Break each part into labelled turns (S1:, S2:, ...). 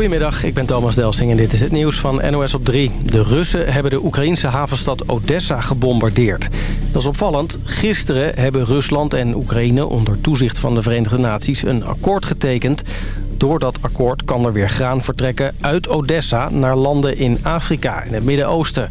S1: Goedemiddag, ik ben Thomas Delsing en dit is het nieuws van NOS op 3. De Russen hebben de Oekraïnse havenstad Odessa gebombardeerd. Dat is opvallend. Gisteren hebben Rusland en Oekraïne onder toezicht van de Verenigde Naties een akkoord getekend. Door dat akkoord kan er weer graan vertrekken uit Odessa naar landen in Afrika en het Midden-Oosten.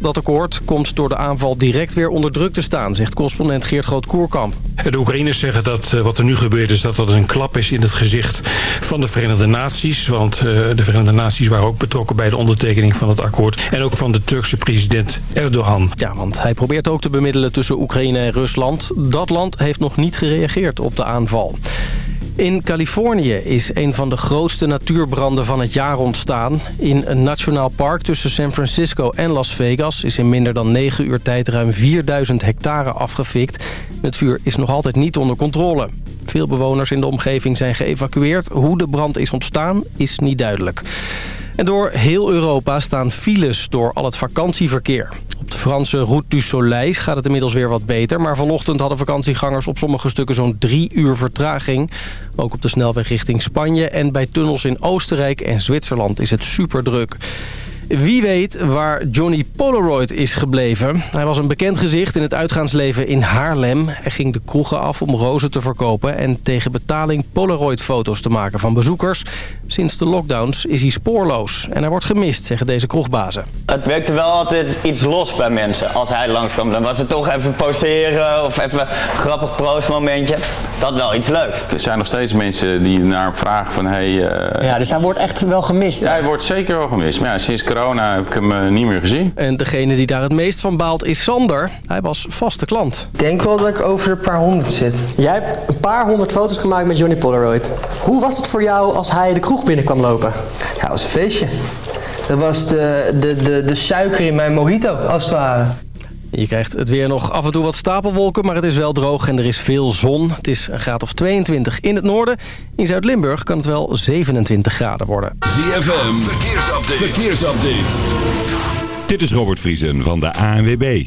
S1: Dat akkoord komt door de aanval direct weer onder druk te staan, zegt correspondent Geert Groot-Koerkamp.
S2: De Oekraïners zeggen dat uh, wat er nu gebeurt is dat dat een klap is in het gezicht van de Verenigde Naties. Want uh, de Verenigde Naties waren ook betrokken bij de ondertekening van het akkoord. En ook van de Turkse president Erdogan.
S1: Ja, want hij probeert ook te bemiddelen tussen Oekraïne en Rusland. Dat land heeft nog niet gereageerd op de aanval. In Californië is een van de grootste natuurbranden van het jaar ontstaan. In een nationaal park tussen San Francisco en Las Vegas... is in minder dan 9 uur tijd ruim 4000 hectare afgefikt. Het vuur is nog altijd niet onder controle. Veel bewoners in de omgeving zijn geëvacueerd. Hoe de brand is ontstaan is niet duidelijk. En door heel Europa staan files door al het vakantieverkeer. De Franse Route du Soleil gaat het inmiddels weer wat beter... maar vanochtend hadden vakantiegangers op sommige stukken zo'n drie uur vertraging. Ook op de snelweg richting Spanje en bij tunnels in Oostenrijk en Zwitserland is het superdruk. Wie weet waar Johnny Polaroid is gebleven. Hij was een bekend gezicht in het uitgaansleven in Haarlem. Hij ging de kroegen af om rozen te verkopen... en tegen betaling Polaroid-foto's te maken van bezoekers. Sinds de lockdowns is hij spoorloos. En hij wordt gemist, zeggen deze kroegbazen.
S3: Het werkte wel altijd iets los bij mensen als hij langskwam. Dan was het toch even poseren of even een grappig proostmomentje. Dat wel iets leuks.
S4: Er zijn nog steeds mensen die naar hem vragen van... Hey, uh...
S5: Ja, dus hij wordt echt wel gemist.
S4: Ja, hij wordt zeker wel gemist. Maar ja, sinds corona heb ik hem uh, niet meer gezien.
S1: En degene die daar het meest van baalt is Sander. Hij was vaste klant.
S6: Ik denk wel dat ik over een paar honderd zit.
S5: Jij hebt een paar honderd foto's gemaakt met Johnny Polaroid. Hoe was het voor jou als hij de kroeg binnen kwam lopen?
S6: Ja, dat was een feestje. Dat was de, de, de, de suiker in mijn mojito, als het ware.
S1: Je krijgt het weer nog af en toe wat stapelwolken, maar het is wel droog en er is veel zon. Het is een graad of 22 in het noorden. In Zuid-Limburg kan het wel 27 graden worden.
S7: ZFM, verkeersupdate. verkeersupdate. Dit is Robert Vriesen van de ANWB.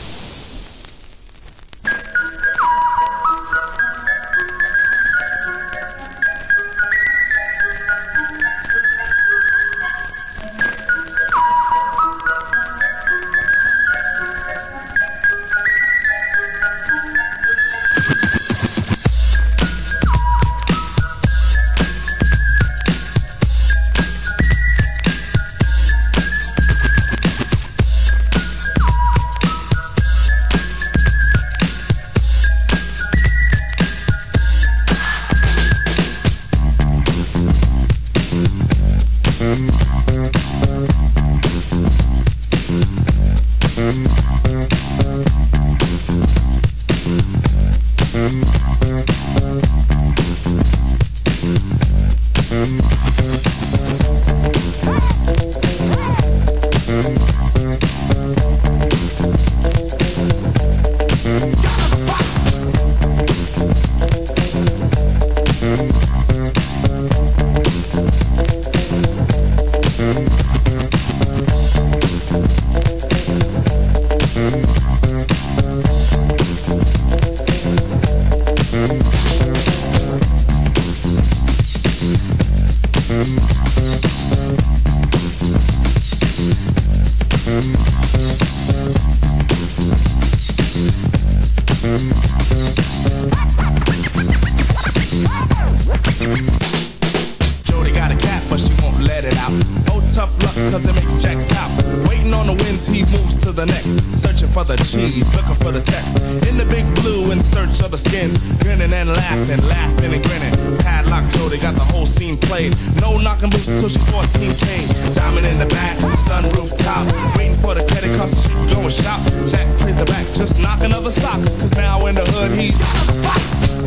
S8: Till she 14K. Diamond in the back, sunroof top. Waiting for the credit card so she can go and shop. Jack plays the back, just knocking other socks. Cause now in the hood, he's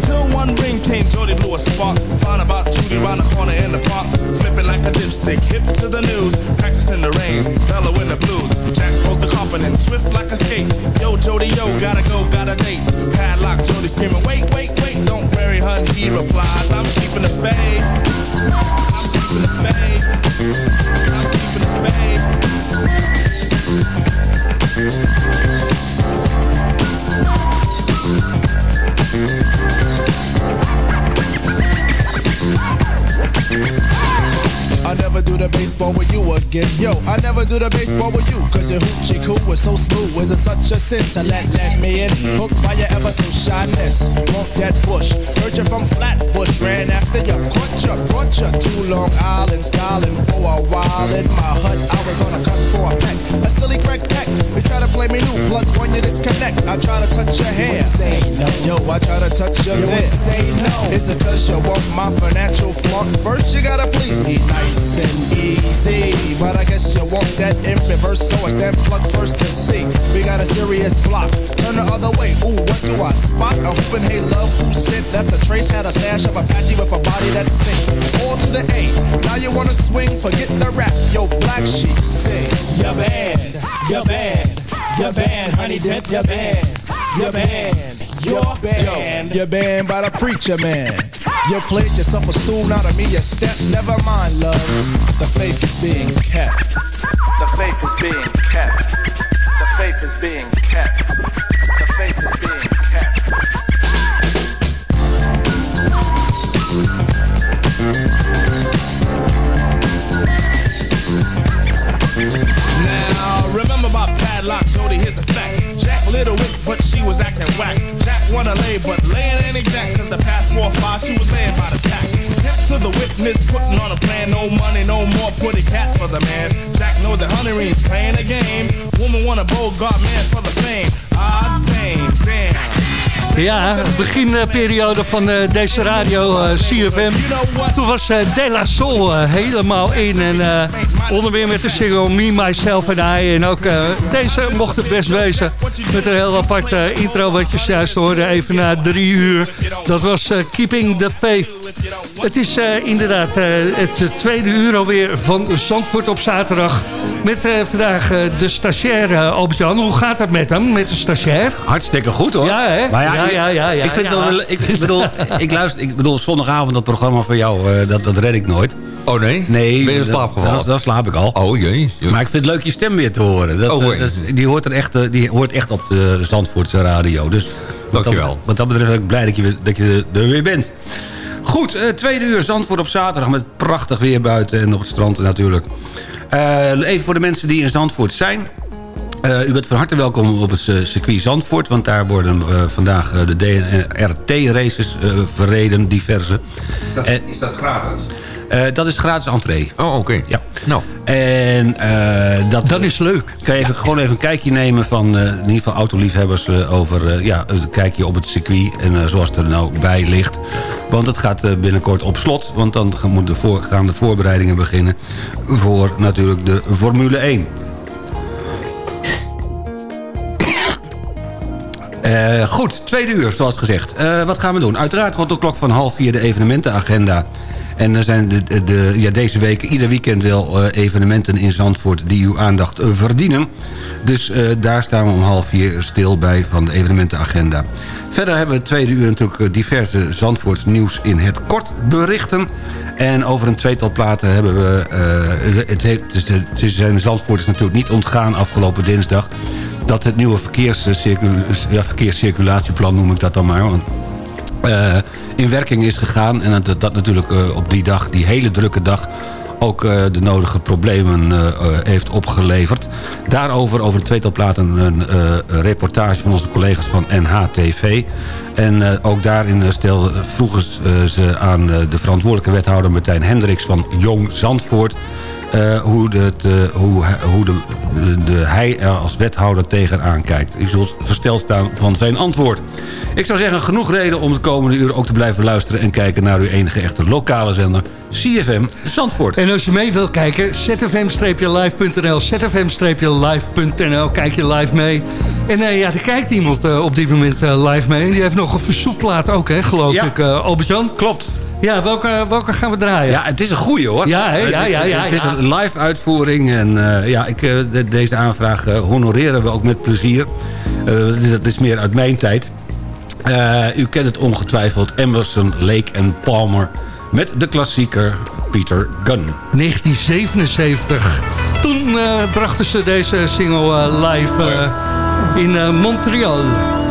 S8: Till one ring came, Jody blew a spark. Found about Judy round the corner in the park. Flipping like a dipstick, hip to the news. Practicing the rain, Bella in the blues. Jack rose to confidence, swift like a skate. Yo, Jody, yo, gotta go, got a date. Padlock, Jody screaming, wait, wait, wait, don't marry her. He replies, I'm keeping the faith. Keeping the faith. I'm keeping the faith. Do the baseball with you again. Yo, I never do the baseball with you. Cause your hoochie coo was so smooth. Was it such a sin to let, let me in? Hooked by your ever so shyness. Won't that bush. Heard you from Flatbush. Ran after you. Caught you, brought you to Long Island. Styling for a while in my hut. I was on a cut for a peck. A silly crack peck. They try to play me new. Plug when you disconnect. I try to touch your hair. Say no. Yo, I try to touch your hair. Say no. Is it cause you want my financial flunk? First you gotta please me nice and easy. But I guess you want that in reverse, so I stand plug first to see. We got a serious block. Turn the other way. Ooh, what do I spot? A hooping hey love who sit left a trace had a stash of Apache with a body that's sick. All to the A. Now you wanna swing? Forget the rap. Yo, black sheep sing. You're bad. You're bad. You're bad. Honey dip. You're bad. You're bad. You're banned. Yo, you're banned by the preacher man. You played yourself a stool, not a me a step. Never mind, love. The faith is being kept. The faith is being kept. The faith is being kept. The faith is being the witness, putting on a plan. No money, no more, put a cat for the man. Jack knows that honey rings playing a game. Woman want a Bogart man for the fame. Ah, dang, damn.
S9: Ja, beginperiode van eh, deze radio eh, CFM. Toen was eh, De La Soul helemaal in. En onder meer met de single Me, Myself and I. En ook eh, deze mocht het best wezen. Met een heel apart eh, intro wat je juist hoorde. Even na drie uur. Dat was eh, Keeping the Faith. Het is inderdaad het tweede uur alweer van Zandvoort op zaterdag. Met vandaag de stagiair Albert-Jan. Hoe gaat het met hem, met de stagiair?
S10: Hartstikke goed hoor.
S9: Ja, hè?
S10: Maar
S9: Ja, ja, ja, ja,
S10: ik, vind
S9: ja.
S10: wel, ik, bedoel, ik luister, ik bedoel, zondagavond dat programma van jou, dat, dat red ik nooit.
S11: Oh nee?
S10: Nee.
S11: Ben je in slaap
S10: dat-
S11: gevallen?
S10: Dan, slaap ik al.
S11: Oh jee.
S10: Maar ik vind het leuk je stem weer te horen. Dat,
S11: Oh,
S10: eh, dat die, hoort er echt, eh, die hoort echt op de Zandvoortse radio. Dus wat dat,
S11: Dankjewel.
S10: wat dat betreft ben ik blij dat je, dat je er weer bent. Goed, eh, tweede uur Zandvoort op zaterdag met prachtig weer buiten en op het strand natuurlijk. Even voor de mensen die in Zandvoort zijn. U bent van harte welkom op het circuit Zandvoort... want daar worden vandaag de DNRT-races verreden, diverse. En-
S11: Is dat gratis?
S10: Eh, dat is gratis entree.
S11: Oh, oké.
S10: Ja.
S11: Nou.
S10: En eh, dat,
S9: Dat is leuk.
S10: Kan je even, gewoon even een kijkje nemen van eh, in ieder geval autoliefhebbers... over ja, een kijkje op het circuit en zoals het er nou bij ligt. Want het gaat binnenkort op slot. Want dan gaan de voor, gaan de voorbereidingen beginnen... voor natuurlijk de Formule 1. Eh, goed, tweede uur, zoals gezegd. Wat gaan we doen? Uiteraard rond de klok van half vier de evenementenagenda. En er zijn de, de, ja, deze week ieder weekend wel eh, evenementen in Zandvoort... die uw aandacht eh, verdienen. Dus eh, daar staan we om half vier stil bij van de evenementenagenda. Verder hebben we het tweede uur natuurlijk diverse Zandvoorts nieuws in het kort berichten. En over een tweetal platen hebben we... het, het, zijn de Zandvoorters natuurlijk niet ontgaan afgelopen dinsdag dat het nieuwe verkeerscirculatieplan, noem ik dat dan maar... eh, in werking is gegaan. En dat dat natuurlijk eh, op die dag, die hele drukke dag... ook eh, de nodige problemen heeft opgeleverd. Daarover, over de tweetal platen, een reportage van onze collega's van NHTV. En ook daarin stelde, vroegen ze aan de verantwoordelijke wethouder Martijn Hendricks van Jong Zandvoort... hoe, het, hoe, hoe de, de, hij er als wethouder tegenaan kijkt. U zult versteld staan van zijn antwoord. Ik zou zeggen, genoeg reden om de komende uur ook te blijven luisteren... en kijken naar uw enige echte lokale zender, CFM Zandvoort.
S9: En als je mee wilt kijken, zfm-live.nl, zfm-live.nl, kijk je live mee. En eh, ja, er kijkt iemand eh, op dit moment eh, live mee. En die heeft nog een verzoekplaat ook, hè, geloof
S10: Ja.
S9: ik, uh, Albert-Jan?
S10: Klopt.
S9: Ja, welke, welke gaan we draaien?
S10: Ja, het is een goeie hoor.
S9: Ja, ja, ja, ja.
S10: Het is
S9: ja.
S10: een live uitvoering en ja, ik, de- deze aanvraag honoreren we ook met plezier. Eh, dat is meer uit mijn tijd. Eh, u kent het ongetwijfeld, Emerson, Lake en Palmer... met de klassieker Peter Gunn.
S9: 1977. Toen eh, brachten ze deze single eh, live in Montreal.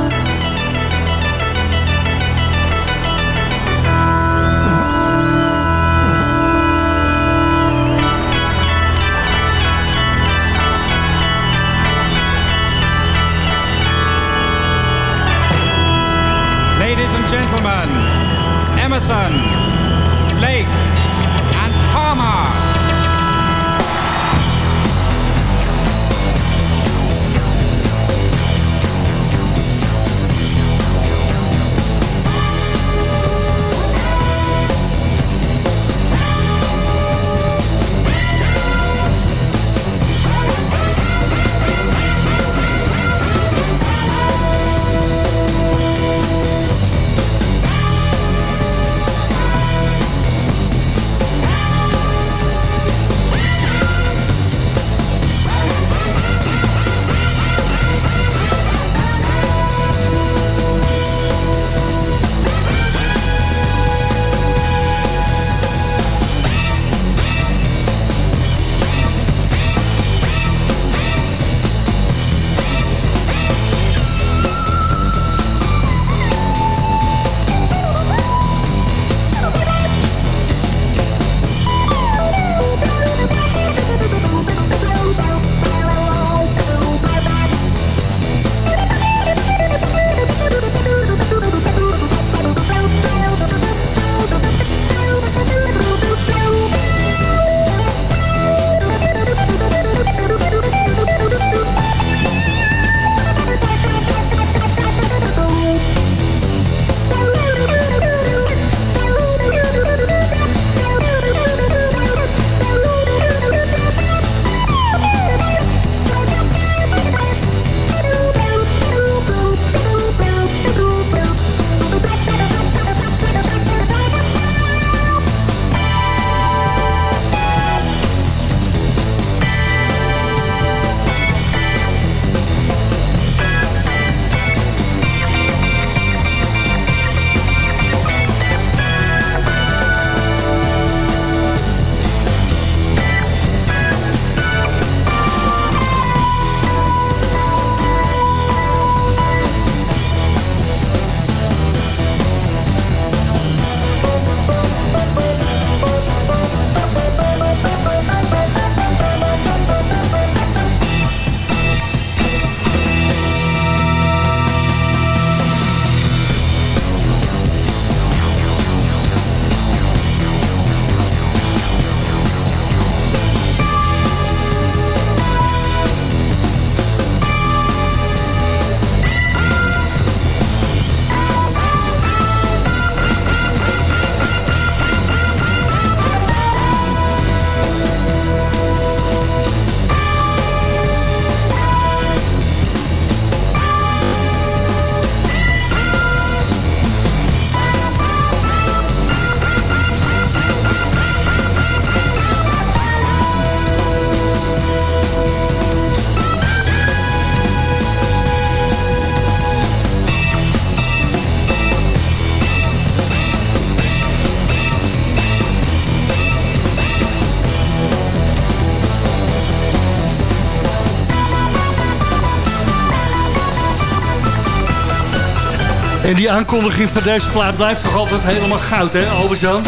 S9: En die aankondiging van deze plaat blijft toch altijd helemaal goud, hè, Albert-Jan?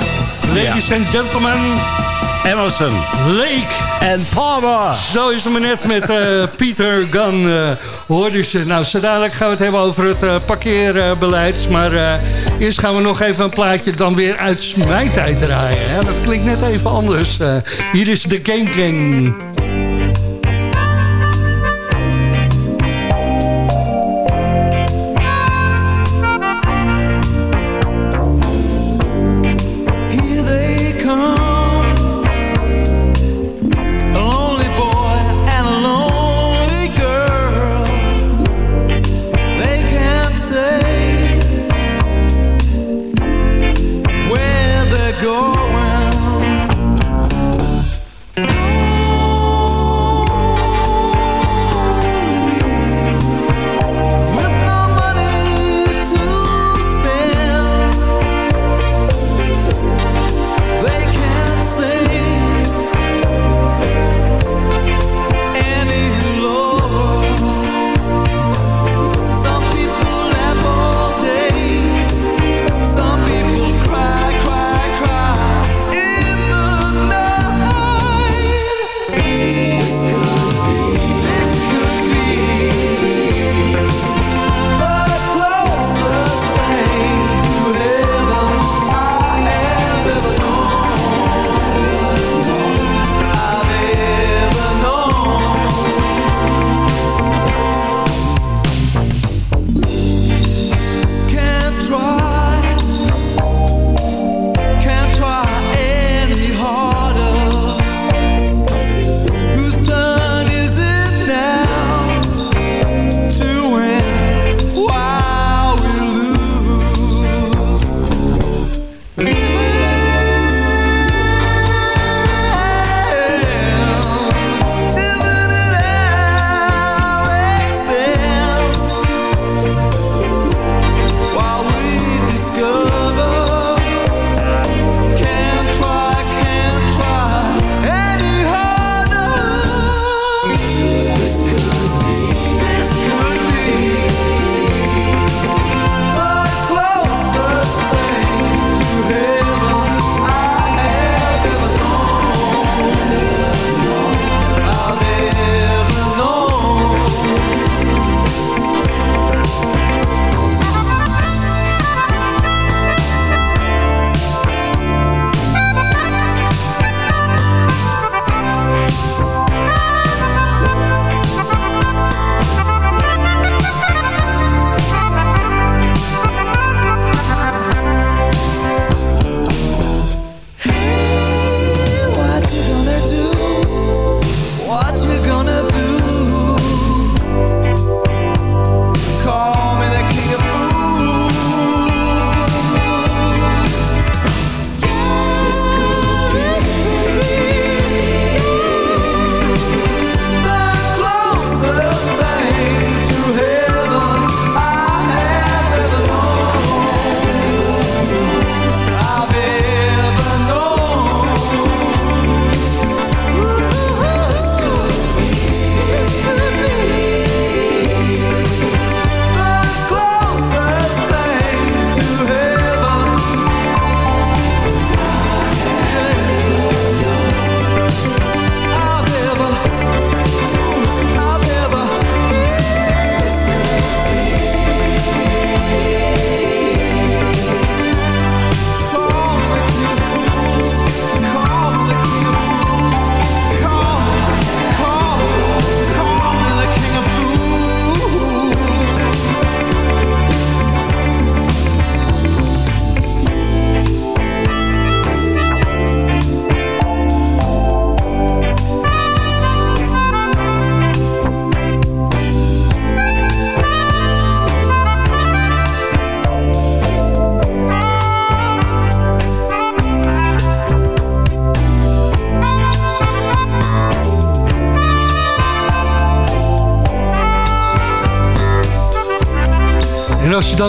S9: Ladies and gentlemen,
S10: Emerson.
S12: Lake.
S10: En Palmer.
S12: Zo is het maar net met eh, Pieter Gunn. Uh, hoorde ze. Nou, zo dadelijk gaan we het hebben over het uh, parkeerbeleid. Maar eerst gaan we nog even een plaatje dan weer uit mijn tijd draaien. Hè? Dat klinkt net even anders. hier is de Gang Gang.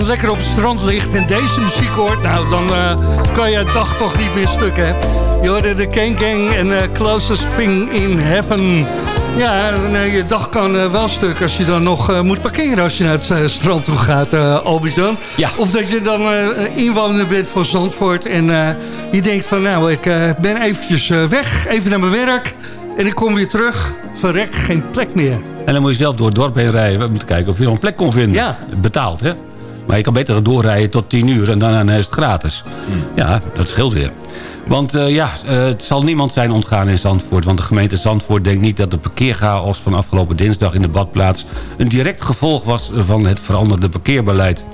S12: Dan lekker op het strand ligt en deze muziek hoort... nou, dan uh, kan je het dag toch niet meer stuk, hè? Je hoorde de King Gang en uh, Closest Thing in Heaven.
S9: Ja, je dag kan uh, wel stuk als je dan nog moet parkeren als je naar het strand toe gaat, uh, Albert-Jan.
S10: Ja.
S9: Of dat je dan inwoner bent van Zandvoort en je denkt van nou, ik ben eventjes weg, even naar mijn werk en ik kom weer terug. Verrek, geen plek meer.
S10: En dan moet je zelf door het dorp heen rijden. We moeten kijken of je nog een plek kon vinden.
S9: Ja.
S10: Betaald, hè? Maar je kan beter doorrijden tot 10 uur en daarna is het gratis. Hmm. Ja, dat scheelt weer. Want uh, ja, uh, het zal niemand zijn ontgaan in Zandvoort. Want de gemeente Zandvoort denkt niet dat de parkeerchaos van afgelopen dinsdag in de badplaats... een direct gevolg was van het veranderde parkeerbeleid.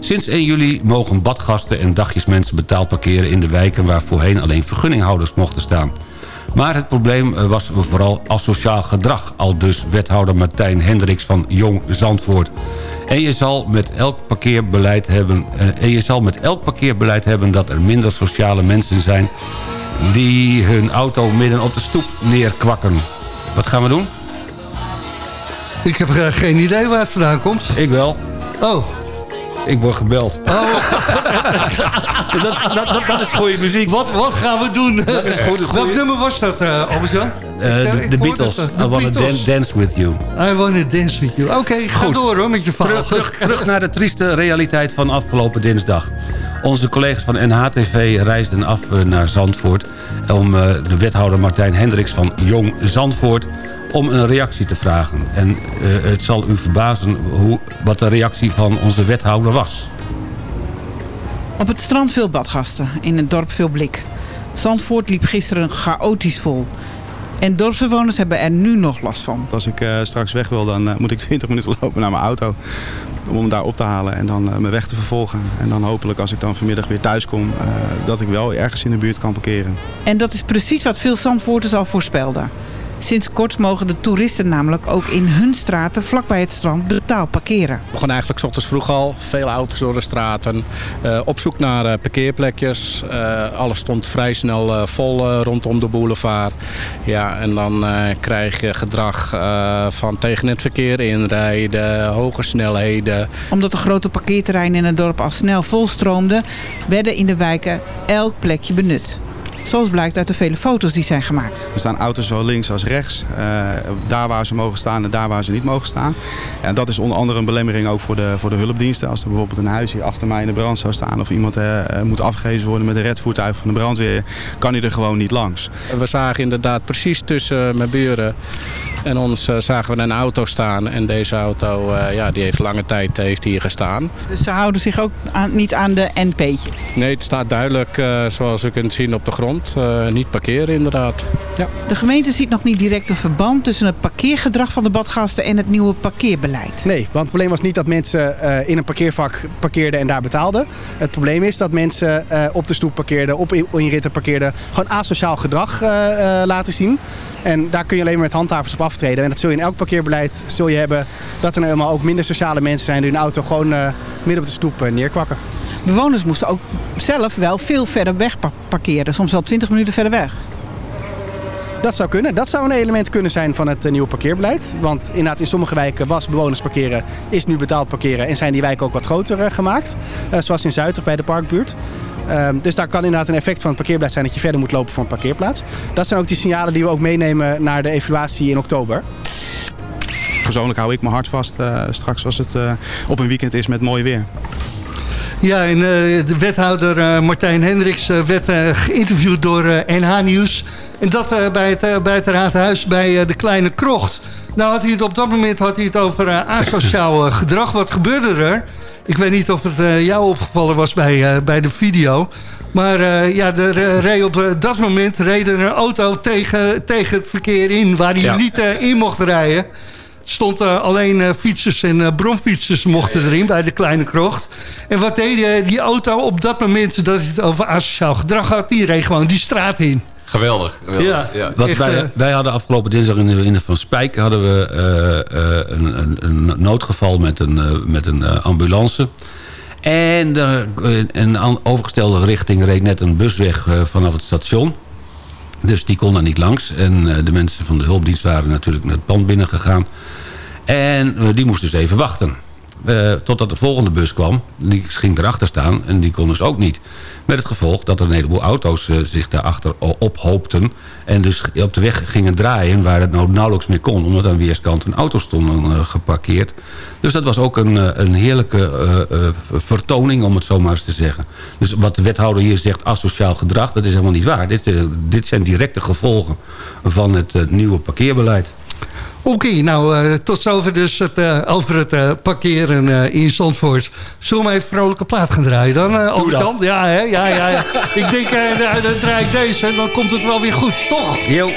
S10: Sinds 1 juli mogen badgasten en dagjesmensen betaald parkeren in de wijken... waar voorheen alleen vergunninghouders mochten staan. Maar het probleem eh, was vooral asociaal gedrag... al dus wethouder Martijn Hendricks van Jong Zandvoort. En je zal met elk parkeerbeleid hebben, uh, en je zal met elk parkeerbeleid hebben dat er minder sociale mensen zijn die hun auto midden op de stoep neerkwakken. Wat gaan we doen?
S9: Ik heb uh, geen idee waar het vandaan komt.
S10: Ik wel.
S9: Oh.
S10: Ik word gebeld.
S9: Oh.
S10: dat, is, dat, dat, dat, is goede muziek.
S9: Wat, wat gaan we doen?
S10: Dat is goede...
S9: Welk nummer was dat, uh, Albert-Jan?
S10: Uh, de, de Beatles.
S9: Het,
S10: I wanna dan, dance with you.
S9: I wanna dance with you. Oké, okay, ga
S10: Goed.
S9: door hoor met je verhaal.
S10: Terug, terug, terug naar de trieste realiteit van afgelopen dinsdag. Onze collega's van NHTV reisden af naar Zandvoort... om de wethouder Martijn Hendricks van Jong Zandvoort om een reactie te vragen. En uh, het zal u verbazen hoe, wat de reactie van onze wethouder was.
S13: Op het strand veel badgasten, in het dorp veel blik. Zandvoort liep gisteren chaotisch vol. En dorpsbewoners hebben er nu nog last van.
S14: Als ik uh, straks weg wil, dan uh, moet ik 20 minuten lopen naar mijn auto. Om hem daar op te halen en dan uh, mijn weg te vervolgen. En dan hopelijk als ik dan vanmiddag weer thuis kom, dat ik wel ergens in de buurt kan parkeren.
S13: En dat is precies wat veel Zandvoorters al voorspelden. Sinds kort mogen de toeristen namelijk ook in hun straten vlakbij het strand betaald parkeren.
S15: We begonnen eigenlijk 's ochtends vroeg al. Veel auto's door de straten. Uh, op zoek naar uh, parkeerplekjes. Uh, alles stond vrij snel vol rondom de boulevard. Ja, en dan krijg je gedrag van tegen het verkeer inrijden, hoge snelheden.
S13: Omdat de grote parkeerterreinen in het dorp al snel volstroomden, werden in de wijken elk plekje benut. Zoals blijkt uit de vele foto's die zijn gemaakt.
S14: Er staan auto's zowel links als rechts. Uh, daar waar ze mogen staan en daar waar ze niet mogen staan. En dat is onder andere een belemmering ook voor de, voor de hulpdiensten. Als er bijvoorbeeld een huis hier achter mij in de brand zou staan... of iemand uh, moet afgegeven worden met een redvoertuig van de brandweer... kan hij er gewoon niet langs.
S15: We zagen inderdaad precies tussen mijn buren en ons uh, zagen we een auto staan. En deze auto ja, die heeft lange tijd heeft hier gestaan.
S13: Dus ze houden zich ook aan, niet aan de NP'tjes?
S15: Nee, het staat duidelijk zoals u kunt zien op de grond. Uh, niet parkeren inderdaad. Ja.
S13: De gemeente ziet nog niet direct een verband tussen het parkeergedrag van de badgasten en het nieuwe parkeerbeleid.
S16: Nee, want het probleem was niet dat mensen uh, in een parkeervak parkeerden en daar betaalden. Het probleem is dat mensen uh, op de stoep parkeerden, op inritten parkeerden, gewoon asociaal gedrag laten zien. En daar kun je alleen maar met handhavers op aftreden. En dat zul je in elk parkeerbeleid zul je hebben dat er nou helemaal ook minder sociale mensen zijn die hun auto gewoon midden op de stoep neerkwakken.
S13: Bewoners moesten ook zelf wel veel verder weg parkeren. Soms wel 20 minuten verder weg.
S16: Dat zou kunnen. Dat zou een element kunnen zijn van het nieuwe parkeerbeleid. Want inderdaad in sommige wijken was bewoners parkeren, is nu betaald parkeren. En zijn die wijken ook wat groter gemaakt. Zoals in Zuid of bij de Parkbuurt. Uh, dus daar kan inderdaad een effect van het parkeerbeleid zijn dat je verder moet lopen voor een parkeerplaats. Dat zijn ook die signalen die we ook meenemen naar de evaluatie in oktober.
S14: Persoonlijk hou ik mijn hart vast uh, straks als het op een weekend is met mooi weer.
S9: Ja, en uh, de wethouder uh, Martijn Hendricks uh, werd geïnterviewd door NH Nieuws. En dat bij, het, bij het raadhuis bij de Kleine Krocht. Nou had hij het op dat moment had hij het over asociaal gedrag. Wat gebeurde er? Ik weet niet of het jou opgevallen was bij, bij de video. Maar ja, er reed op dat moment reed er een auto tegen, tegen het verkeer in... waar hij ja. niet in mocht rijden stond uh, alleen fietsers en bromfietsers mochten erin bij de kleine krocht. En wat deed die auto op dat moment dat hij het over asociaal gedrag had? Die reed gewoon die straat in.
S17: Geweldig. geweldig.
S9: Ja,
S17: ja.
S10: Wat wij, wij hadden afgelopen dinsdag in de, in de Van Spijk hadden we een, een, een, noodgeval met een, met een ambulance. En in een overgestelde richting reed net een bus weg vanaf het station. Dus die kon daar niet langs. En uh, de mensen van de hulpdienst waren natuurlijk naar het pand binnengegaan. En uh, die moesten dus even wachten. Uh, totdat de volgende bus kwam. Die ging erachter staan en die kon dus ook niet. Met het gevolg dat er een heleboel auto's zich daarachter ophoopten.
S18: En dus op de weg gingen draaien waar het nou nauwelijks meer kon... omdat aan weerskanten auto's stonden uh, geparkeerd. Dus dat was ook een, een heerlijke uh, vertoning, om het zo maar eens te zeggen. Dus wat de wethouder hier zegt, asociaal gedrag... dat is helemaal niet waar. Dit, dit zijn directe gevolgen van het nieuwe parkeerbeleid.
S9: Oké, nou uh, tot zover dus het, uh, over het uh, parkeren in Zandvoort. Zullen we even vrolijke plaat gaan draaien dan? Uh, dan? Ja, hè? ja, ja, ja. ik denk, dan draai ik deze en dan komt het wel weer goed, toch?
S18: Jo.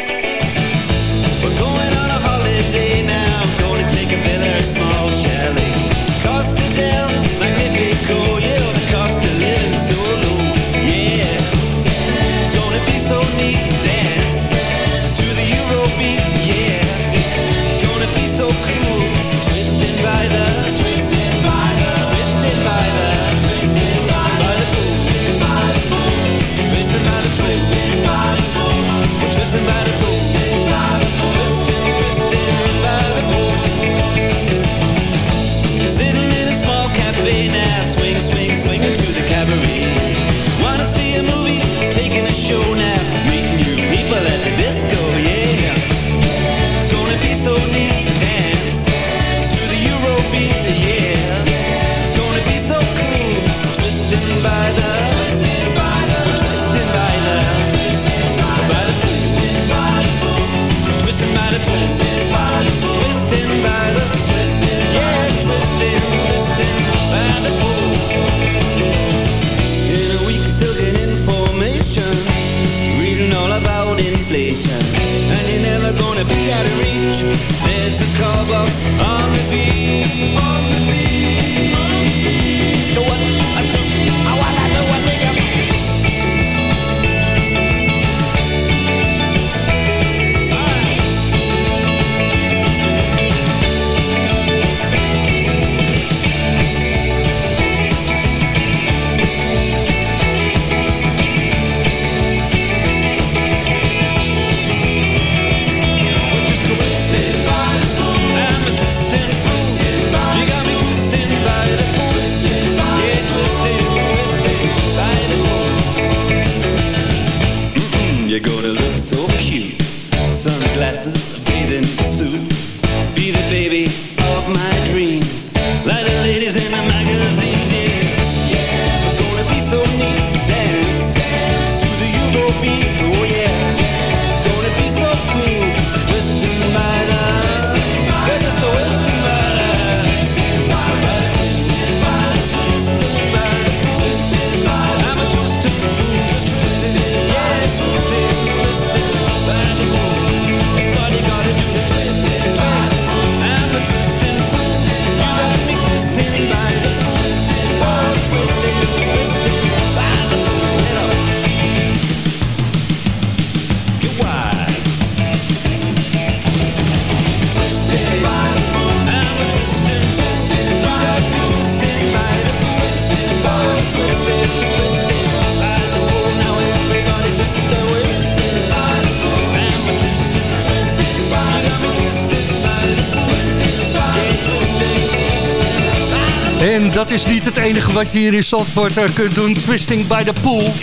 S9: En dat is niet het enige wat je hier in Zandvoort uh, kunt doen. Twisting by the pool.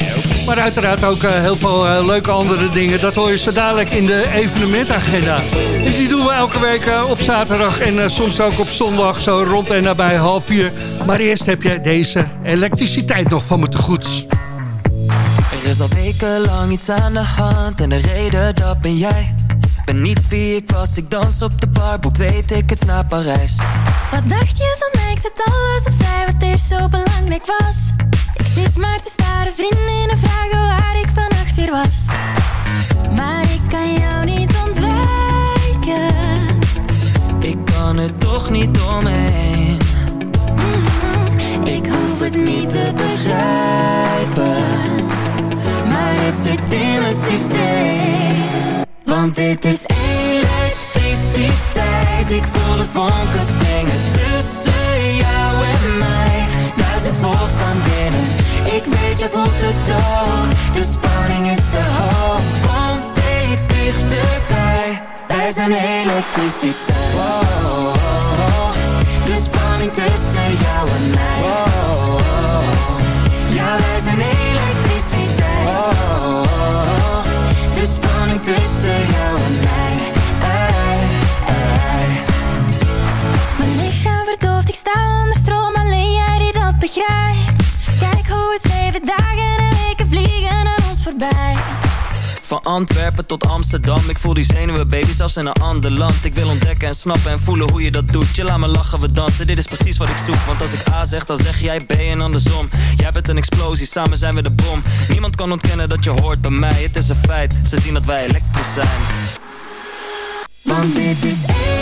S9: Maar uiteraard ook uh, heel veel uh, leuke andere dingen. Dat hoor je zo dadelijk in de evenementagenda. En die doen we elke week op zaterdag en soms ook op zondag. Zo rond en nabij half vier. Maar eerst heb je deze elektriciteit nog van me te goed.
S17: Er is al wekenlang iets aan de hand en de reden dat ben jij. Ben niet wie ik was, ik dans op de bar, boek twee tickets naar Parijs.
S19: Wat dacht je van mij? Ik zet alles opzij wat eerst zo belangrijk was. Ik zit maar te staren, vriendinnen vragen waar ik vannacht weer was. Maar ik kan jou niet ontwijken.
S17: Ik kan er toch niet omheen.
S19: Mm, Ik hoef het niet te begrijpen. Maar het zit in mijn systeem. Want dit is elektriciteit. Ik voel de vonken springen tussen jou en mij. Duizend volt van binnen. Ik weet, je voelt het ook. De spanning is te hoog. Kom steeds dichterbij. Wij zijn elektriciteit. Wow, De spanning tussen jou en mij. Wow, Ja, wij zijn elektriciteit tussen jou en mij ei, ei. Mijn lichaam verdooft, ik sta
S20: onder stroom Alleen jij die dat begrijpt Kijk hoe het leven daar
S17: Van Antwerpen tot Amsterdam. Ik voel die zenuwen baby zelfs in een ander land. Ik wil ontdekken en snappen en voelen hoe je dat doet. Je laat me lachen, we dansen, dit is precies wat ik zoek. Want als ik A zeg, dan zeg jij B en andersom. Jij bent een explosie, samen zijn we de bom. Niemand kan ontkennen dat je hoort bij mij. Het is een feit, ze zien dat wij elektrisch zijn.
S19: Want dit is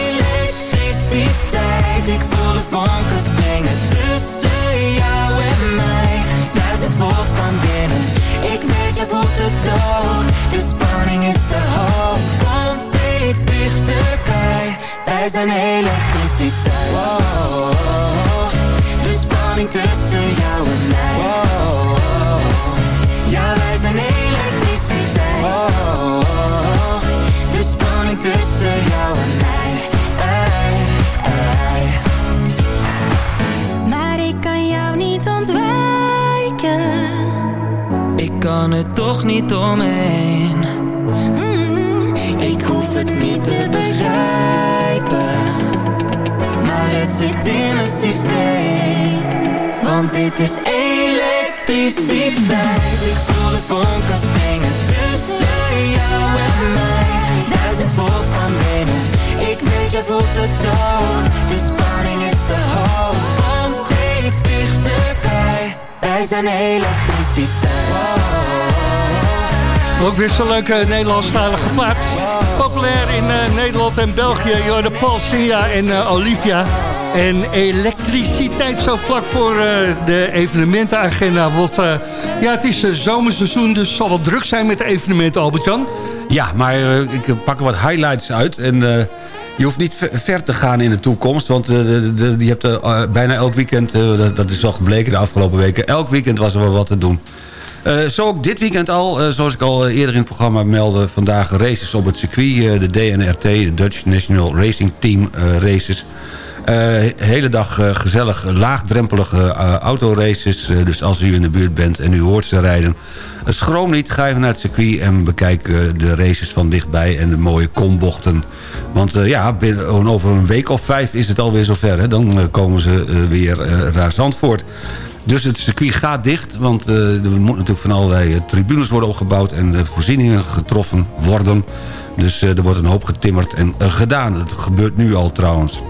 S19: elektriciteit. Ik voel de vonken springen tussen jou en mij. Duizend volt van binnen Ik weet je voelt het ook De spanning is te hoog. Kom steeds dichterbij. Wij zijn elektriciteit wow. De spanning tussen jou en mij. Wow. Ja, wij zijn elektriciteit wow. De spanning tussen jou en mij kan
S17: er toch niet omheen.
S19: Mm, Ik hoef het niet te begrijpen Maar het zit in mijn systeem. Want dit is elektriciteit. Ik voel de vonken springen tussen jou en mij. Duizend volt van binnen. Ik weet je voelt het ook. De spanning is te hoog Kom steeds dichterbij Wij zijn elektriciteit
S9: Ook weer zo'n leuke Nederlandstalige plaat. Populair in eh, Nederland en België. Je hoorde Paul Sinja en eh, Olivia. En elektriciteit zo vlak voor eh, de evenementenagenda. Want ja, het is zomerseizoen, dus zal wel druk zijn met de evenementen, Albert-Jan.
S10: Ja, maar eh, ik pak er wat highlights uit. En eh, je hoeft niet ver, te gaan in de toekomst. Want de, je hebt bijna elk weekend, dat, dat is al gebleken de afgelopen weken... elk weekend was er wel wat te doen. Zo ook dit weekend al, zoals ik al eerder in het programma meldde... vandaag races op het circuit, de DNRT, de Dutch National Racing Team races... Hele dag gezellig, laagdrempelige eh, autoraces. Dus als u in de buurt bent en u hoort ze rijden... schroom niet, ga even naar het circuit en bekijk eh, de races van dichtbij... en de mooie kombochten. Want eh, ja, binnen, over een week of vijf is het alweer zover. Hè? Dan eh, komen ze weer naar Zandvoort. Dus het circuit gaat dicht, want er moet natuurlijk van allerlei tribunes worden opgebouwd... en de voorzieningen getroffen worden. Dus er wordt een hoop getimmerd en gedaan. Dat gebeurt nu al trouwens.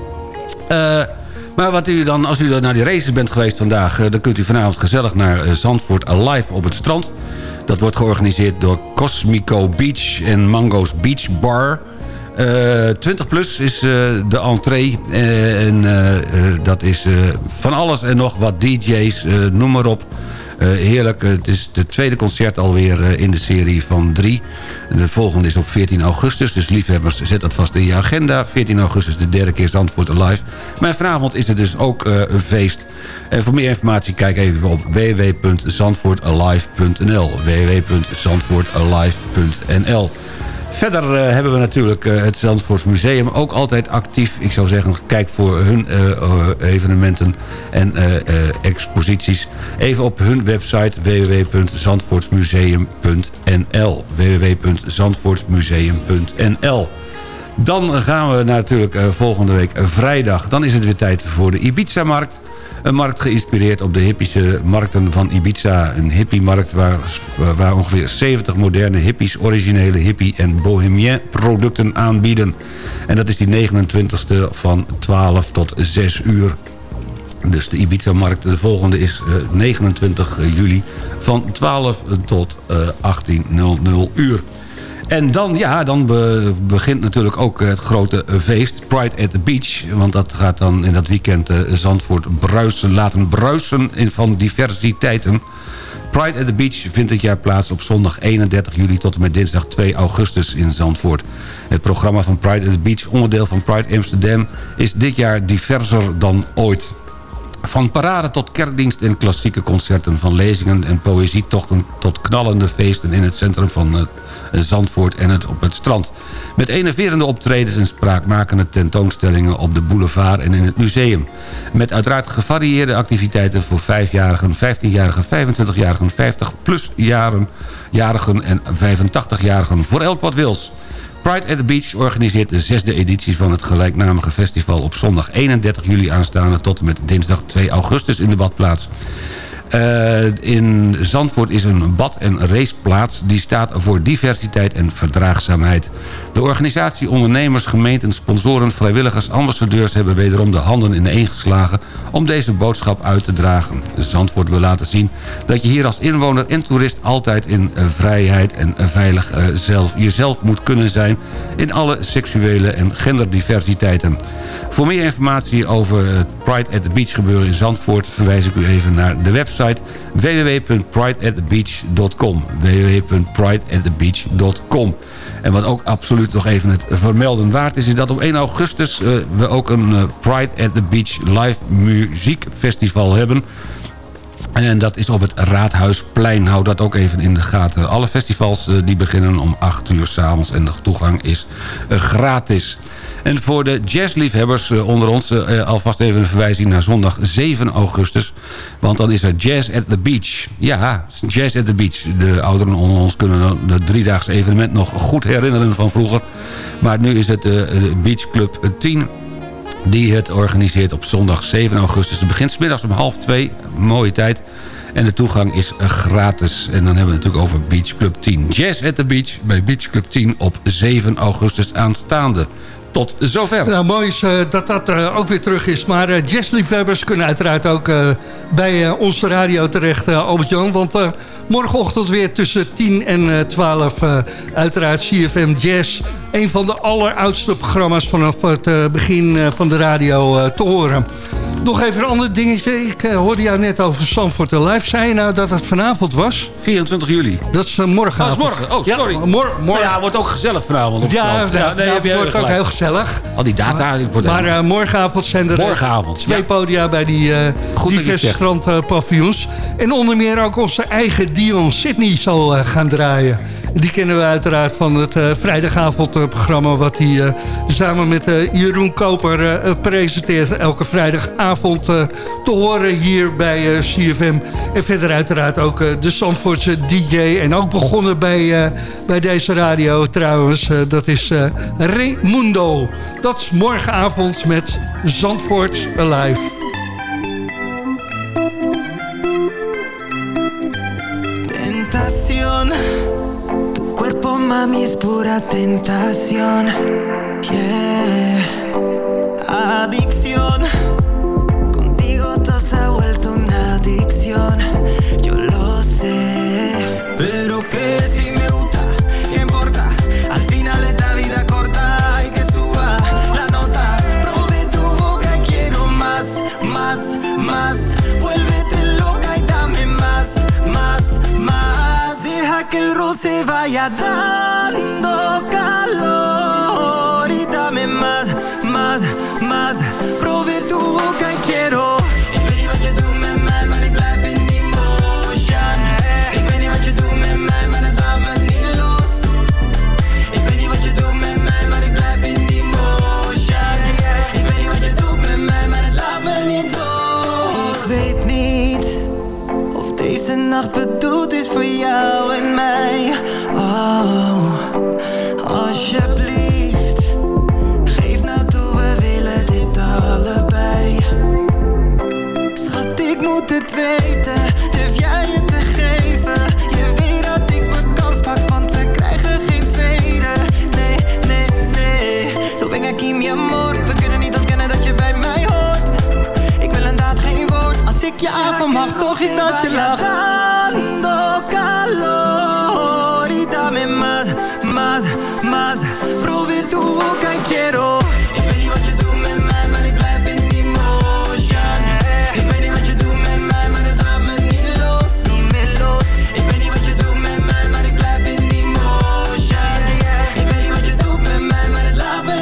S10: Maar wat u dan, als u naar die races bent geweest vandaag... dan kunt u vanavond gezellig naar Zandvoort Alive op het strand. Dat wordt georganiseerd door Cosmico Beach en Mango's Beach Bar... Eh 20 plus is eh, de entree. Eh, en dat is van alles en nog wat DJ's, noem maar op. Eh, heerlijk, het is de tweede concert alweer eh, in de serie van drie. De volgende is op 14 augustus, dus liefhebbers zet dat vast in je agenda. 14 augustus de derde keer Zandvoort Alive. Maar vanavond is het dus ook eh, een feest. En voor meer informatie kijk even op www.zandvoortalive.nl www.zandvoortalive.nl Verder eh, hebben we natuurlijk eh, het Zandvoorts Museum ook altijd actief. Ik zou zeggen, kijk voor hun eh, evenementen en exposities. Even op hun website www.zandvoortsmuseum.nl www.zandvoortsmuseum.nl Dan gaan we natuurlijk volgende week vrijdag. Dan is het weer tijd voor de Ibiza-markt. Een markt geïnspireerd op de hippische markten van Ibiza. Een hippie-markt waar, waar ongeveer 70 moderne hippies... originele hippie- en bohemien producten aanbieden. En dat is die 29e van 12 tot 6 uur. Dus de Ibiza-markt, de volgende is eh, 29 juli van 12 tot eh, 18.00 uur. En dan, ja, dan be- begint natuurlijk ook het grote feest, Pride at the Beach. Want dat gaat dan in dat weekend eh, Zandvoort bruisen, laten bruisen in, van diversiteiten. Pride at the Beach vindt dit jaar plaats op zondag 31 juli tot en met dinsdag 2 augustus in Zandvoort. Het programma van Pride at the Beach, onderdeel van Pride Amsterdam, is dit jaar diverser dan ooit. Van parade tot kerkdienst en klassieke concerten... van lezingen en poëzietochten tot knallende feesten... in het centrum van Zandvoort en het, op het strand. Met enerverende optredens en spraakmakende tentoonstellingen... op de boulevard en in het museum. Met uiteraard gevarieerde activiteiten voor 5-jarigen, 15-jarigen... 25-jarigen, 50-plus-jarigen jarigen en 85-jarigen. Voor elk wat wils. Pride at the Beach organiseert de zesde editie van het gelijknamige festival... op zondag 31 juli aanstaande tot en met dinsdag 2 augustus in de badplaats. Eh, in Zandvoort is een bad- en raceplaats die staat voor diversiteit en verdraagzaamheid. De organisatie ondernemers, gemeenten, sponsoren, vrijwilligers, ambassadeurs... hebben wederom de handen in geslagen om deze boodschap uit te dragen. Zandvoort wil laten zien dat je hier als inwoner en toerist... altijd in eh, vrijheid en veilig eh, zelf, jezelf moet kunnen zijn... in alle seksuele en genderdiversiteiten. Voor meer informatie over het Pride at the Beach gebeuren in Zandvoort... verwijs ik u even naar de website www.prideatthebeach.com www.prideatthebeach.com En wat ook absoluut nog even het vermelden waard is... is dat op 1 augustus uh, we ook een uh, Pride at the Beach live muziekfestival hebben... En dat is op het Raadhuisplein. Houd dat ook even in de gaten. Alle festivals uh, die beginnen om 8 uur s'avonds en de toegang is gratis. En voor de jazzliefhebbers uh, onder ons uh, alvast even een verwijzing naar zondag 7 augustus. Want dan is er Jazz at the Beach. Ja, Jazz at the Beach. De ouderen onder ons kunnen het driedaagse evenement nog goed herinneren van vroeger. Maar nu is het de Beach Club 10 die het organiseert op zondag 7 augustus. Het begint smiddags om half twee, mooie tijd. En de toegang is gratis. En dan hebben we het natuurlijk over Beach Club 10. Jazz at the Beach bij Beach Club 10 op 7 augustus aanstaande. Tot zover.
S9: Nou, mooi is uh, dat dat ook weer terug is. Maar uh, jazzliefhebbers kunnen uiteraard ook bij onze radio terecht, Albert-Jan. Want morgenochtend weer tussen 10 en 12 uiteraard CFM Jazz. Een van de alleroudste programma's vanaf het begin van de radio te horen. Nog even een ander dingetje. Ik uh, hoorde jou net over Sanford Live. Zei je nou dat het vanavond was?
S10: 24 juli.
S9: Dat is uh, morgenavond.
S10: Oh, is morgen. Oh, sorry.
S9: Ja, mor mor
S10: ja, wordt ook gezellig vanavond.
S9: Ja, ja, nee, wordt ook heel gezellig.
S10: Al die data.
S9: Maar, maar uh, morgenavond zijn er
S10: morgenavond,
S9: twee podia bij die diverse strandpaviljoens. en onder meer ook onze eigen Dion Sydney zal gaan draaien. Die kennen we uiteraard van het uh, vrijdagavondprogramma... wat hij uh, samen met uh, Jeroen Koper presenteert. Elke vrijdagavond te horen hier bij CFM. En verder uiteraard ook de Zandvoortse DJ. En ook begonnen bij, bij deze radio trouwens. dat is Raimundo. Dat is morgenavond met Zandvoort Alive.
S21: Mami, es pura tentación.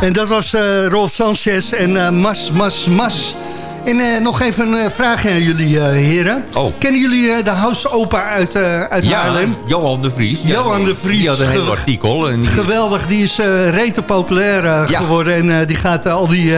S9: En dat was uh, Rolf Sanchez en uh, Mas, Mas, Mas.
S22: En eh, nog even een vraag aan jullie heren.
S10: Oh.
S22: Kennen jullie de House Opa uit, uit
S10: ja,
S22: Haarlem?
S10: Johan de Vries.
S22: Johan de Vries.
S10: Die had een heel artikel. En die...
S22: Geweldig, die is rete populair ja. geworden. En die gaat al die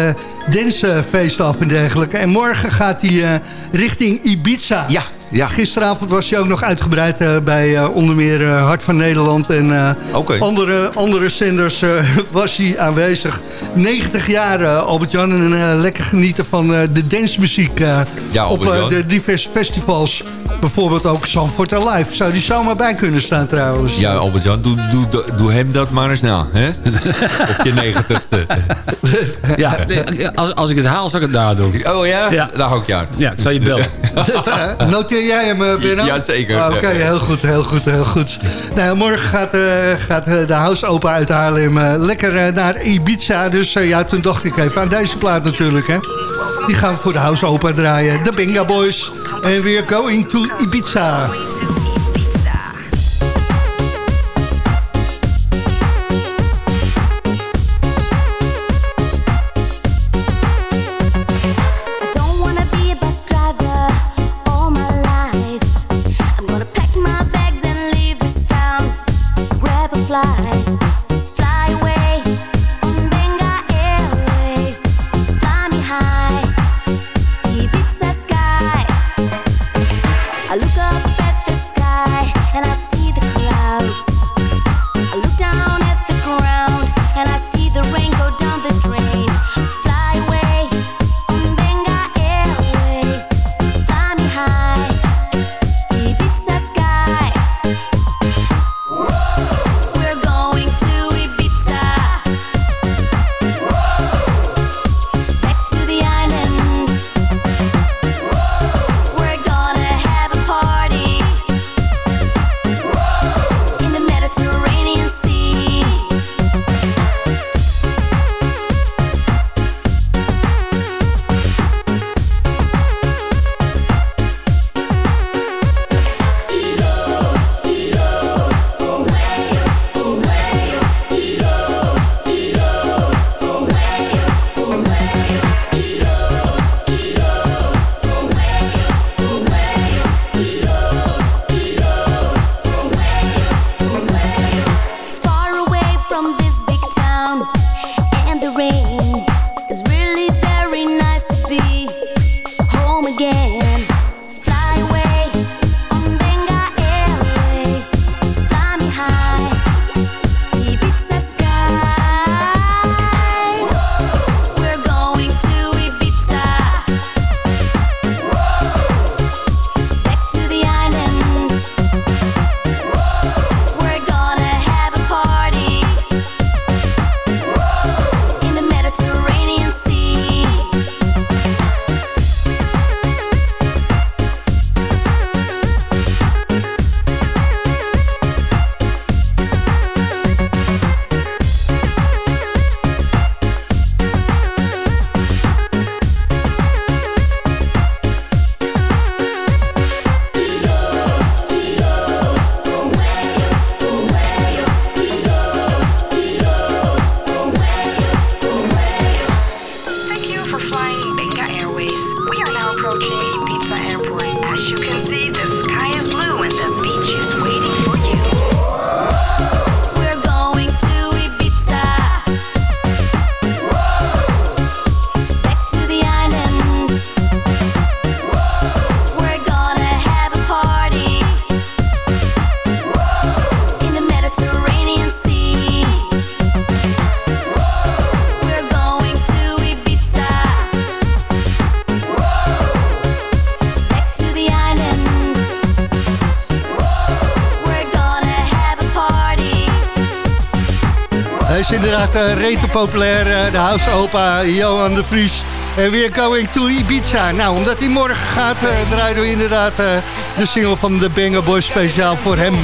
S22: dancefeesten af en dergelijke. En morgen gaat hij richting Ibiza.
S10: Ja, ja.
S22: Gisteravond was hij ook nog uitgebreid uh, bij uh, onder meer uh, Hart van Nederland en
S10: okay.
S22: andere, andere zenders was hij aanwezig. 90 jaar Albert-Jan en lekker genieten van de dancemuziek
S10: ja,
S22: op de diverse festivals. Bijvoorbeeld ook Zandvoort Alive. Zou die zomaar bij kunnen staan trouwens.
S10: Ja, Albert-Jan, doe, doe, doe, doe, hem dat maar eens na. Hè? op je negentigste.
S22: ja,
S10: als, als ik het haal, zal ik het daar doen. Oh ja? Ja. Daar hou ik je aan.
S22: Ja, ik zal je bellen. Noteer jij hem, uh, Benno?
S10: Ja, zeker.
S22: Ah, Oké, okay, heel goed, heel goed, heel goed. Nou, morgen gaat, uh, gaat uh, de house open uit Haarlem lekker naar Ibiza. Dus ja, toen dacht ik even aan deze plaat natuurlijk, hè. Die gaan we voor de house open draaien. De Binga Boys. En we're going to Ibiza. Inderdaad uh, rete populair. Uh, de house opa Johan de Vries. En weer going to Ibiza. Nou, omdat hij morgen gaat, uh, draaien we inderdaad de single van de Banger Boys speciaal voor hem.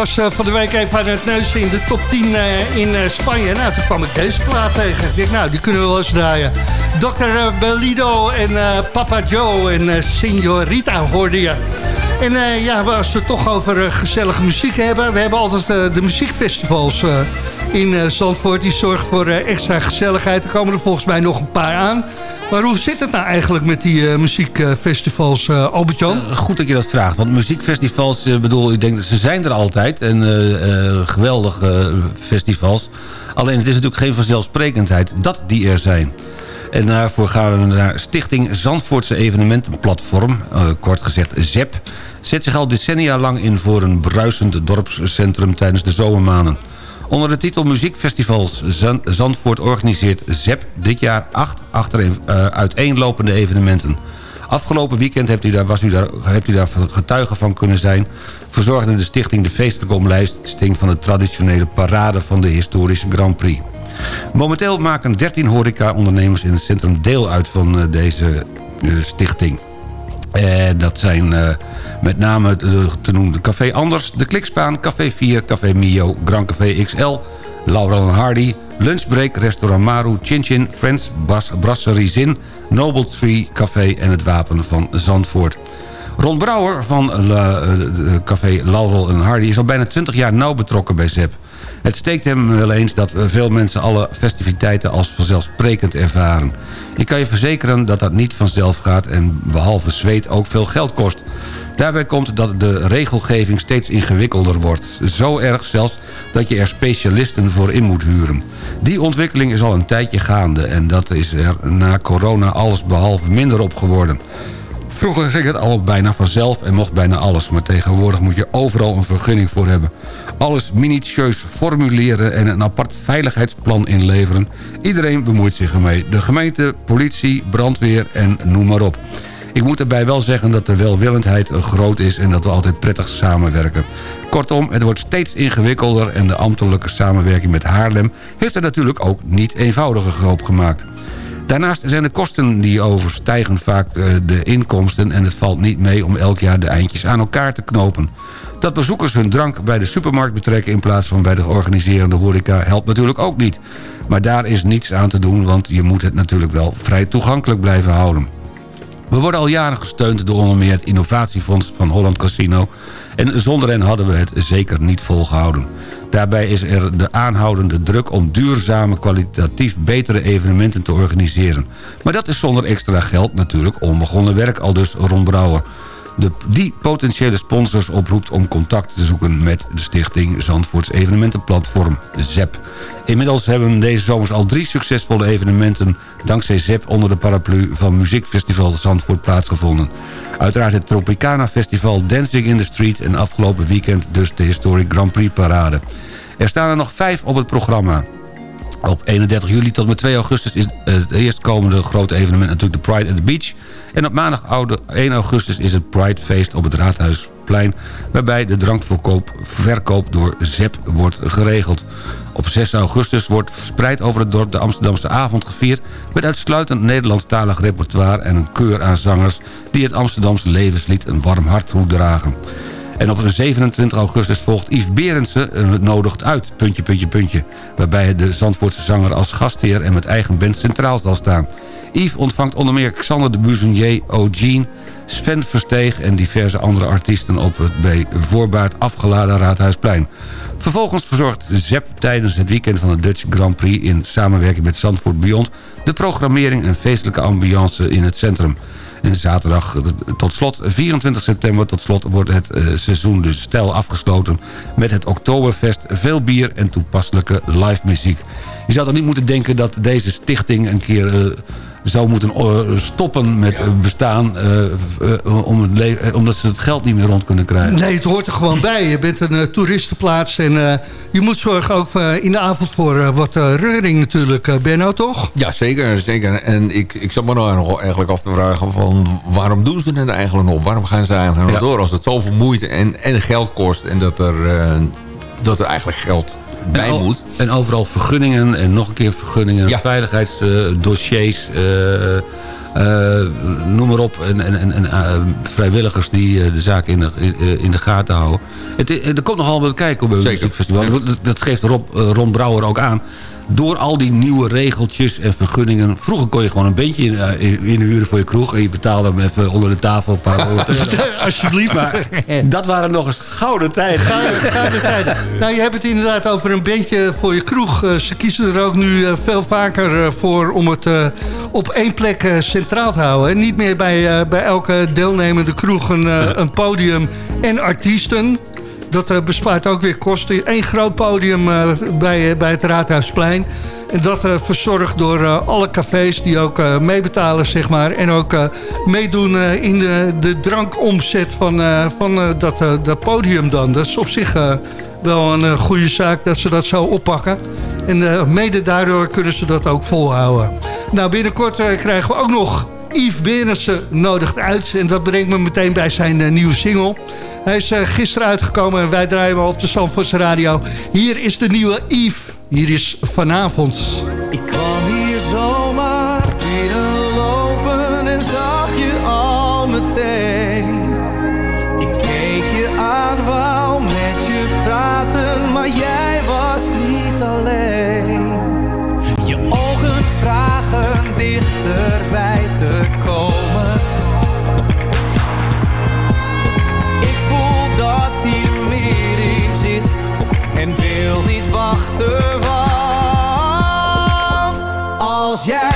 S22: Was uh, van de week even aan het neuzen in de top 10 uh, in uh, Spanje. Nou, toen kwam ik deze plaat tegen. Ik dacht, nou, die kunnen we wel eens draaien. Dr. Bellido en Papa Joe en Signorita hoorde je. En ja, als we het toch over gezellige muziek hebben... we hebben altijd de muziekfestivals in Zandvoort. Die zorgen voor extra gezelligheid. Er komen er volgens mij nog een paar aan... Maar hoe zit het nou eigenlijk met die uh, muziekfestivals, uh, Albert-Jan?
S10: Goed dat je dat vraagt, want muziekfestivals, bedoel, ik denk dat ze zijn er altijd. En geweldige festivals. Alleen het is natuurlijk geen vanzelfsprekendheid dat die er zijn. En daarvoor gaan we naar Stichting Zandvoortse Evenementenplatform, kort gezegd ZEP. Zet zich al decennia lang in voor een bruisend dorpscentrum tijdens de zomermaanden. Onder de titel Muziekfestivals Zandvoort organiseert ZEP dit jaar acht uh, uiteenlopende evenementen. Afgelopen weekend hebt u daar, was u daar, hebt u daar getuige van kunnen zijn... verzorgde de stichting de feestelijke omlijsting van de traditionele parade van de historische Grand Prix. Momenteel maken 13 horeca-ondernemers in het centrum deel uit van uh, deze uh, stichting. En dat zijn uh, met name te noemen Café Anders, De Klikspaan, Café 4, Café Mio, Grand Café XL... Laurel Hardy, Lunchbreak, Restaurant Maru, Chin Chin, Friends, Brasserie Zin... Noble Tree Café en het Wapen van Zandvoort. Ron Brouwer van uh, Café Laurel en Hardy is al bijna 20 jaar nauw betrokken bij ZEP. Het steekt hem wel eens dat veel mensen alle festiviteiten als vanzelfsprekend ervaren. Ik kan je verzekeren dat dat niet vanzelf gaat en behalve zweet ook veel geld kost. Daarbij komt dat de regelgeving steeds ingewikkelder wordt. Zo erg zelfs dat je er specialisten voor in moet huren. Die ontwikkeling is al een tijdje gaande en dat is er na corona alles behalve minder op geworden. Vroeger ging het allemaal bijna vanzelf en mocht bijna alles... maar tegenwoordig moet je overal een vergunning voor hebben. Alles minutieus formuleren en een apart veiligheidsplan inleveren. Iedereen bemoeit zich ermee. De gemeente, politie, brandweer en noem maar op. Ik moet erbij wel zeggen dat de welwillendheid groot is... en dat we altijd prettig samenwerken. Kortom, het wordt steeds ingewikkelder... en de ambtelijke samenwerking met Haarlem... heeft er natuurlijk ook niet eenvoudiger op gemaakt. Daarnaast zijn de kosten die overstijgen vaak eh, de inkomsten... en het valt niet mee om elk jaar de eindjes aan elkaar te knopen. Dat bezoekers hun drank bij de supermarkt betrekken... in plaats van bij de organiserende horeca helpt natuurlijk ook niet. Maar daar is niets aan te doen, want je moet het natuurlijk wel vrij toegankelijk blijven houden. We worden al jaren gesteund door onder meer het innovatiefonds van Holland Casino... en zonder hen hadden we het zeker niet volgehouden. Daarbij is er de aanhoudende druk om duurzame, kwalitatief betere evenementen te organiseren. Maar dat is zonder extra geld natuurlijk onbegonnen werk, al dus Ron Brouwer de, die potentiële sponsors oproept om contact te zoeken met de stichting Zandvoorts evenementenplatform ZEP. Inmiddels hebben deze zomers al drie succesvolle evenementen dankzij ZEP onder de paraplu van Muziekfestival Zandvoort plaatsgevonden. Uiteraard het Tropicana Festival Dancing in the Street en afgelopen weekend dus de Historic Grand Prix Parade. Er staan er nog vijf op het programma. Op 31 juli tot met 2 augustus is het eerstkomende grote evenement natuurlijk de Pride at the Beach. En op maandag 1 augustus is het Pridefeest op het Raadhuisplein... waarbij de drankverkoop verkoop door ZEP wordt geregeld. Op 6 augustus wordt verspreid over het dorp de Amsterdamse avond gevierd... met uitsluitend Nederlandstalig repertoire en een keur aan zangers... die het Amsterdamse levenslied een warm hart toedragen. En op 27 augustus volgt Yves Berendsen het eh, nodigt uit, puntje, puntje, puntje. Waarbij de Zandvoortse zanger als gastheer en met eigen band centraal zal staan. Yves ontvangt onder meer Xander de Buzonier, O'Gene, Sven Versteeg en diverse andere artiesten op het bij voorbaard afgeladen Raadhuisplein. Vervolgens verzorgt ZEP tijdens het weekend van de Dutch Grand Prix... in samenwerking met Zandvoort Beyond... de programmering en feestelijke ambiance in het centrum. En zaterdag tot slot, 24 september tot slot... wordt het uh, seizoen dus stijl afgesloten met het Oktoberfest... veel bier en toepasselijke live muziek. Je zou dan niet moeten denken dat deze stichting een keer... Zou moeten eh, stoppen met bestaan... Uh, om het omdat ze het geld niet meer rond kunnen krijgen.
S22: Nee, het hoort er gewoon bij. Je bent een toeristenplaats en je moet zorgen ook in de avond voor wat reuring natuurlijk. Benno, toch?
S23: Ja, zeker. zeker. En ik, ik zat me nou nog eigenlijk af te vragen van... waarom doen ze het eigenlijk nog? Waarom gaan ze eigenlijk nog door als het zoveel moeite en, en geld kost... en dat er, dat er eigenlijk geld bij
S10: en
S23: moet.
S10: En overal vergunningen en nog een keer vergunningen, ja. veiligheidsdossiers... Uh, eh, noem maar op. En, en, en, en eh, vrijwilligers die eh, de zaak in de, in, in de gaten houden. Het, er komt nogal wat kijken op het muziekfestival. Dat, dat geeft Rob, Ron Brouwer ook aan door al die nieuwe regeltjes en vergunningen... vroeger kon je gewoon een beetje in, inhuren voor je kroeg... en je betaalde hem even onder de tafel een paar euro.
S9: Alsjeblieft.
S10: Maar dat waren nog eens gouden tijden.
S9: Gouden, gouden tijden. Nou, je hebt het inderdaad over een beetje voor je kroeg. Uh, ze kiezen er ook nu uh, veel vaker voor om het op één plek centraal te houden. Niet meer bij, bij elke deelnemende kroeg een, een podium en artiesten. Dat uh, bespaart ook weer kosten. Eén groot podium uh, bij, bij het Raadhuisplein. En dat uh, verzorgd door alle cafés die ook meebetalen, zeg maar. En ook meedoen in de, de drankomzet van, van dat, dat podium dan. Dat is op zich wel een goede zaak dat ze dat zo oppakken. En mede daardoor kunnen ze dat ook volhouden. Nou, binnenkort krijgen we ook nog Yves Berensen nodigt uit. En dat brengt me meteen bij zijn nieuwe single. Hij is uh, gisteren uitgekomen en wij draaien hem op de Zandvoortse Radio. Hier is de nieuwe Yves. Hier is vanavond.
S12: Ik kwam hier zomaar binnenlopen en zag je al meteen. Ik keek je aan, wou met je praten, maar jij was niet alleen. Je ogen vragen dichterbij want als jij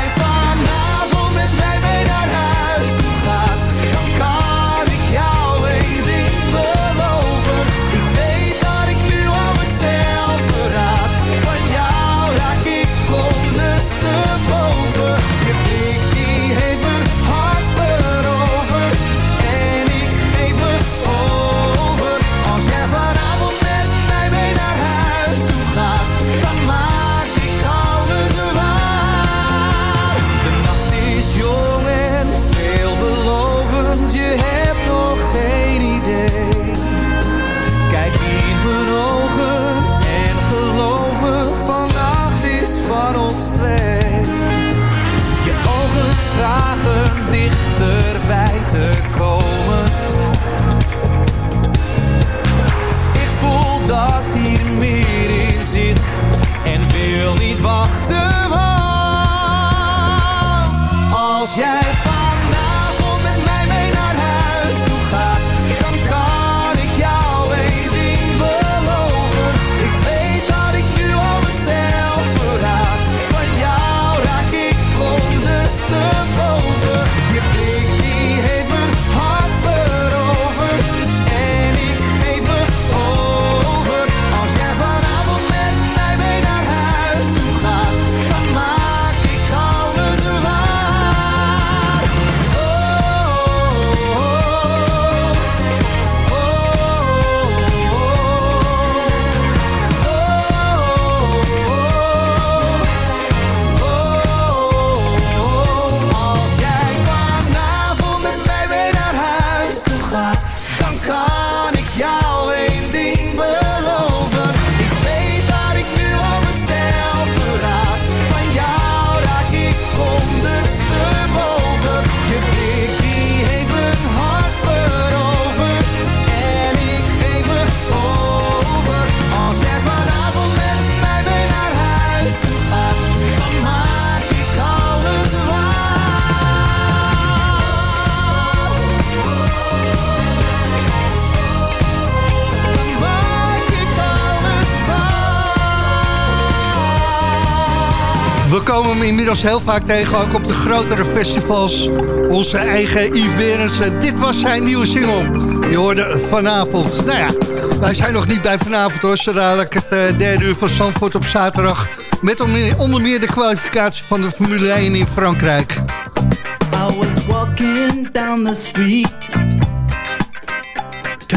S9: We komen hem inmiddels heel vaak tegen, ook op de grotere festivals. Onze eigen Yves Berendsen. Dit was zijn nieuwe single. Je hoorde vanavond. Nou ja, wij zijn nog niet bij vanavond hoor. Zo dadelijk het eh, derde uur van Zandvoort op zaterdag. Met onder meer- de kwalificatie van de Formule 1 in Frankrijk.
S12: I was walking down the street,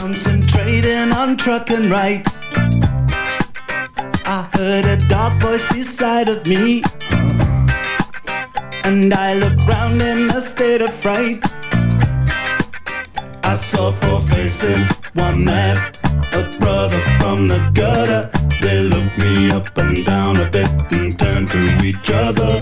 S12: concentrating on truck and right. I heard a dark voice beside of me, and I looked round in a state of fright. I saw four faces, one man, a brother from the gutter. They looked me up and down a bit and turned to each other.